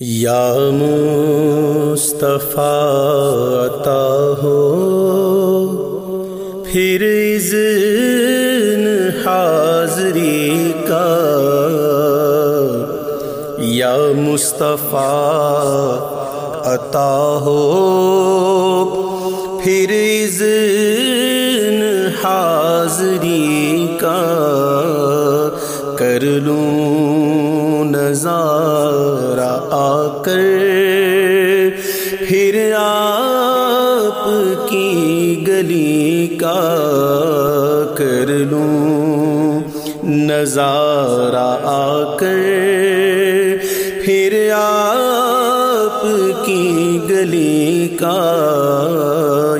یا مصطفیٰ عطا ہو، پھر اذن حاضری کا یا مصطفیٰ عطا ہو، پھر اذن حاضری کا کر لوں نظارہ آ کر پھر آپ کی گلی کا کر لوں۔ نظارہ آ کر پھر آپ کی گلی کا،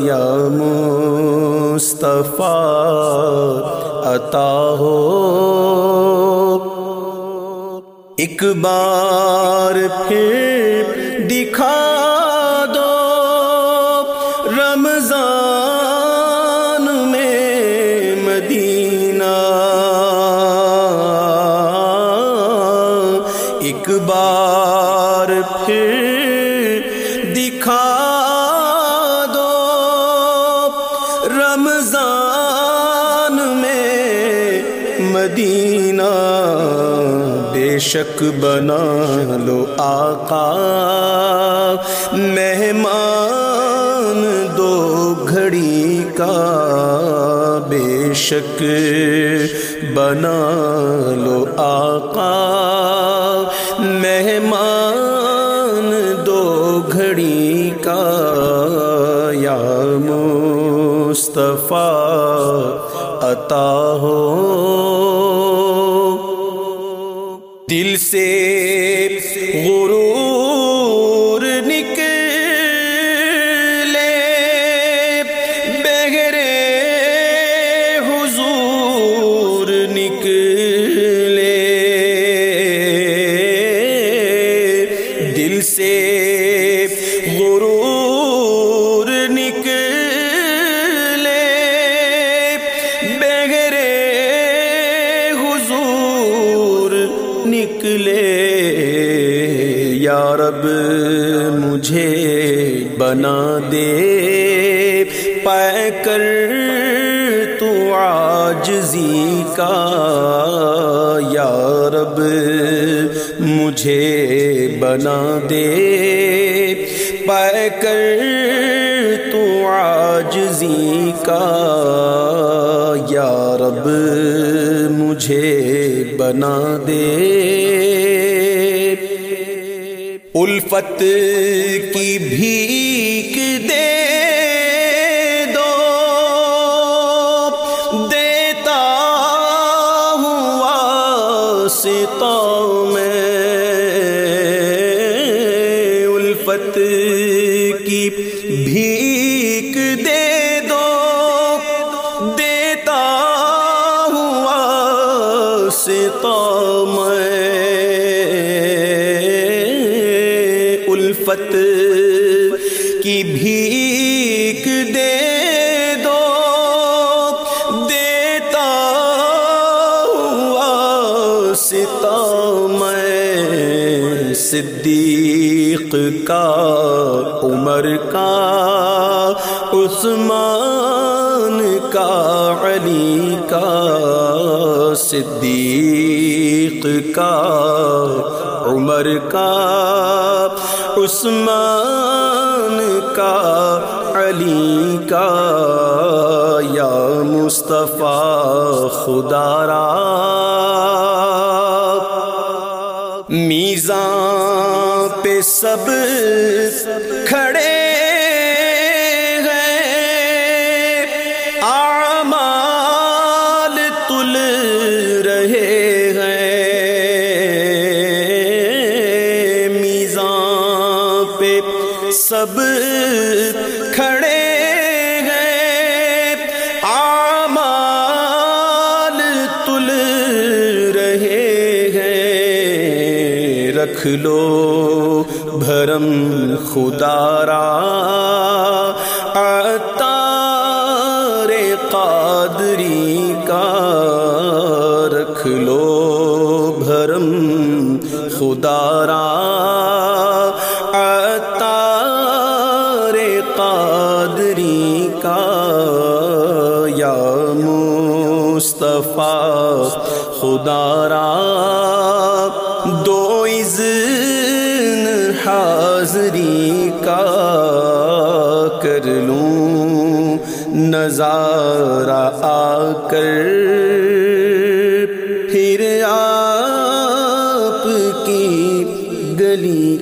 یا مصطفیٰ عطا ہو۔ ایک بار پھر دکھا دو رمضان میں مدینہ۔ ایک بار پھر دکھا دو رمضان میں مدینہ۔ بے شک بنا لو آقا۔ مہمان دو گھڑی کا بے شک بنا لو آقا۔ مہمان دو گھڑی کا یا مصطفیٰ عطا ہو۔ دل سے غرور نکلے بغیر نکلے۔ یا رب، مجھے بنا دے۔ پائے کر تو عاجزی کا۔ یا رب، مجھے بنا دے۔ پائے کر تو عاجزی کا۔ بنا دے۔ الفت کی بھیک دے دو۔ دیتا ہوا ستا ستا میں الفت کی بھیک دے دو، دیتا ہوا ستا میں صدیق کا عمر کا، عثمان کا، علی کا صدیق کا، عمر کا، عثمان کا، علی کا، یا مصطفیٰ خدا را میزاں پہ سب کھڑے سب کھڑے ہیں۔ اعمال تل رہے ہیں۔ رکھ لو بھرم خدا را۔ عطار قادری کا رکھ لو بھرم خدا کا یا مصطفیٰ، خدا را دو اذن حاضری کا کر لوں، نظارہ آ کر۔ پھر آپ کی گلی